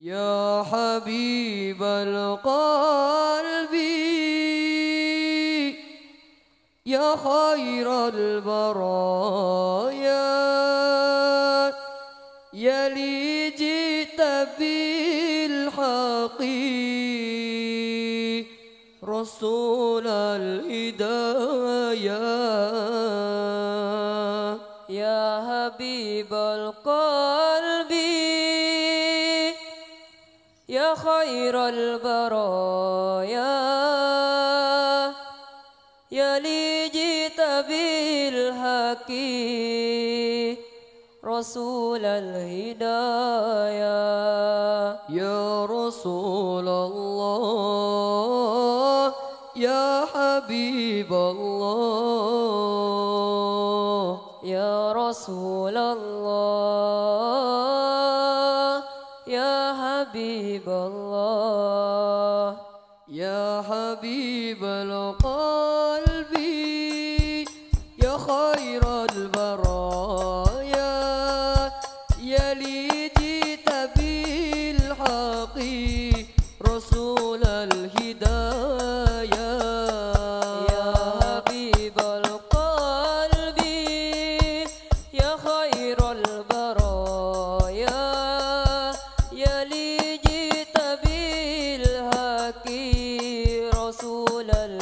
يا حبيب القلب يا خير البرايا يا لي جئت بالحق. رسول الهدايا يا حبيب القلب. خير البرايا. يا لي جيت بالحق رسول الهدايا. يا رسول الله يا حبيب الله. يا رسول الله. رسول الله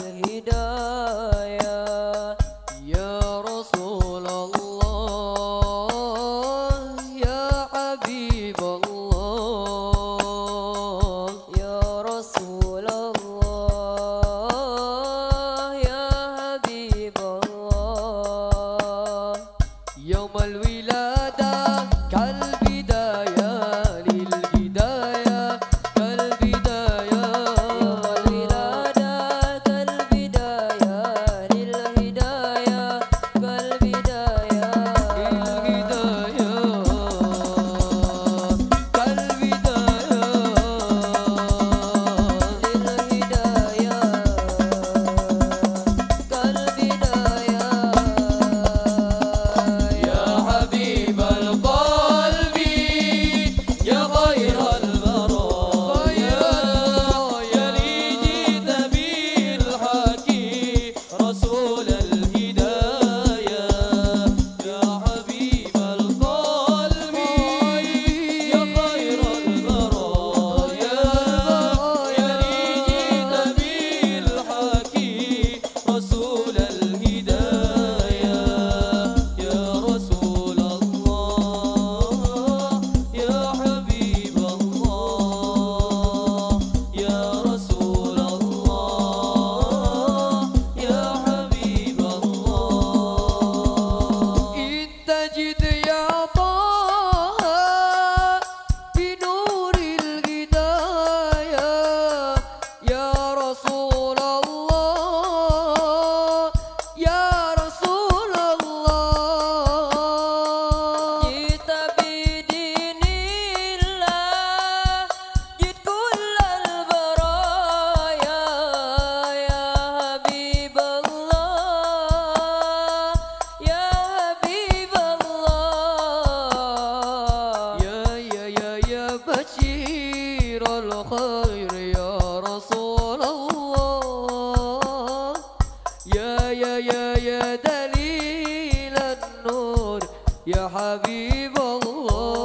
النور يا حبيب الله.